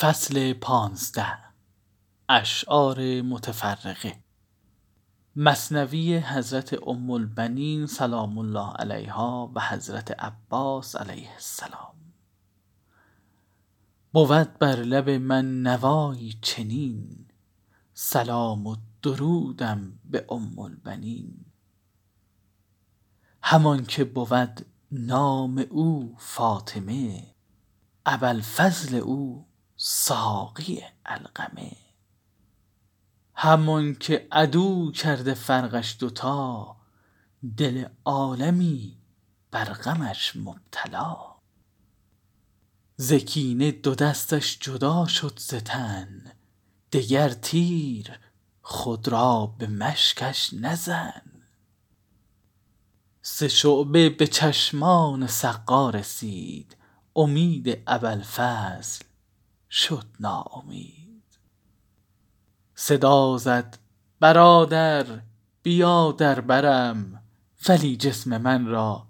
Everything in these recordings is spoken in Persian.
فصل پانزده. اشعار متفرقه. مثنوی حضرت ام البنین سلام الله علیها و حضرت عباس علیه السلام. بود بر لب من نوایی چنین. سلام و درودم به ام البنین همان که بود نام او فاطمه ابوالفضل او ساقی علقمه همان که عدو کرده فرقش دوتا دل عالمی بر غمش مبتلا. ز دو دستش جدا شد ز تن دگر تیر خود را به مشکش مزن سه شعبه به چشمان سقا رسید امید ابوالفضل شد ناامید. صدا زد برادر بیا در برم ولی جسم من را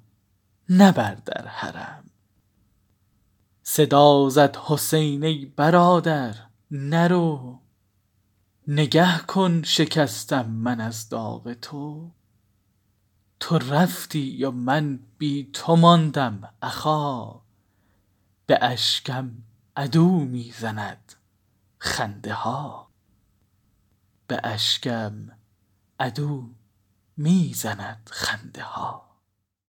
مبر در حرم. صدا زد حسین ای برادر نرو نگه کن شکستم من از داغ تو. تو رفتی و من بی تو ماندم اخا به اشکم عدو می زند خنده ها به اشکم عدو می زند خنده ها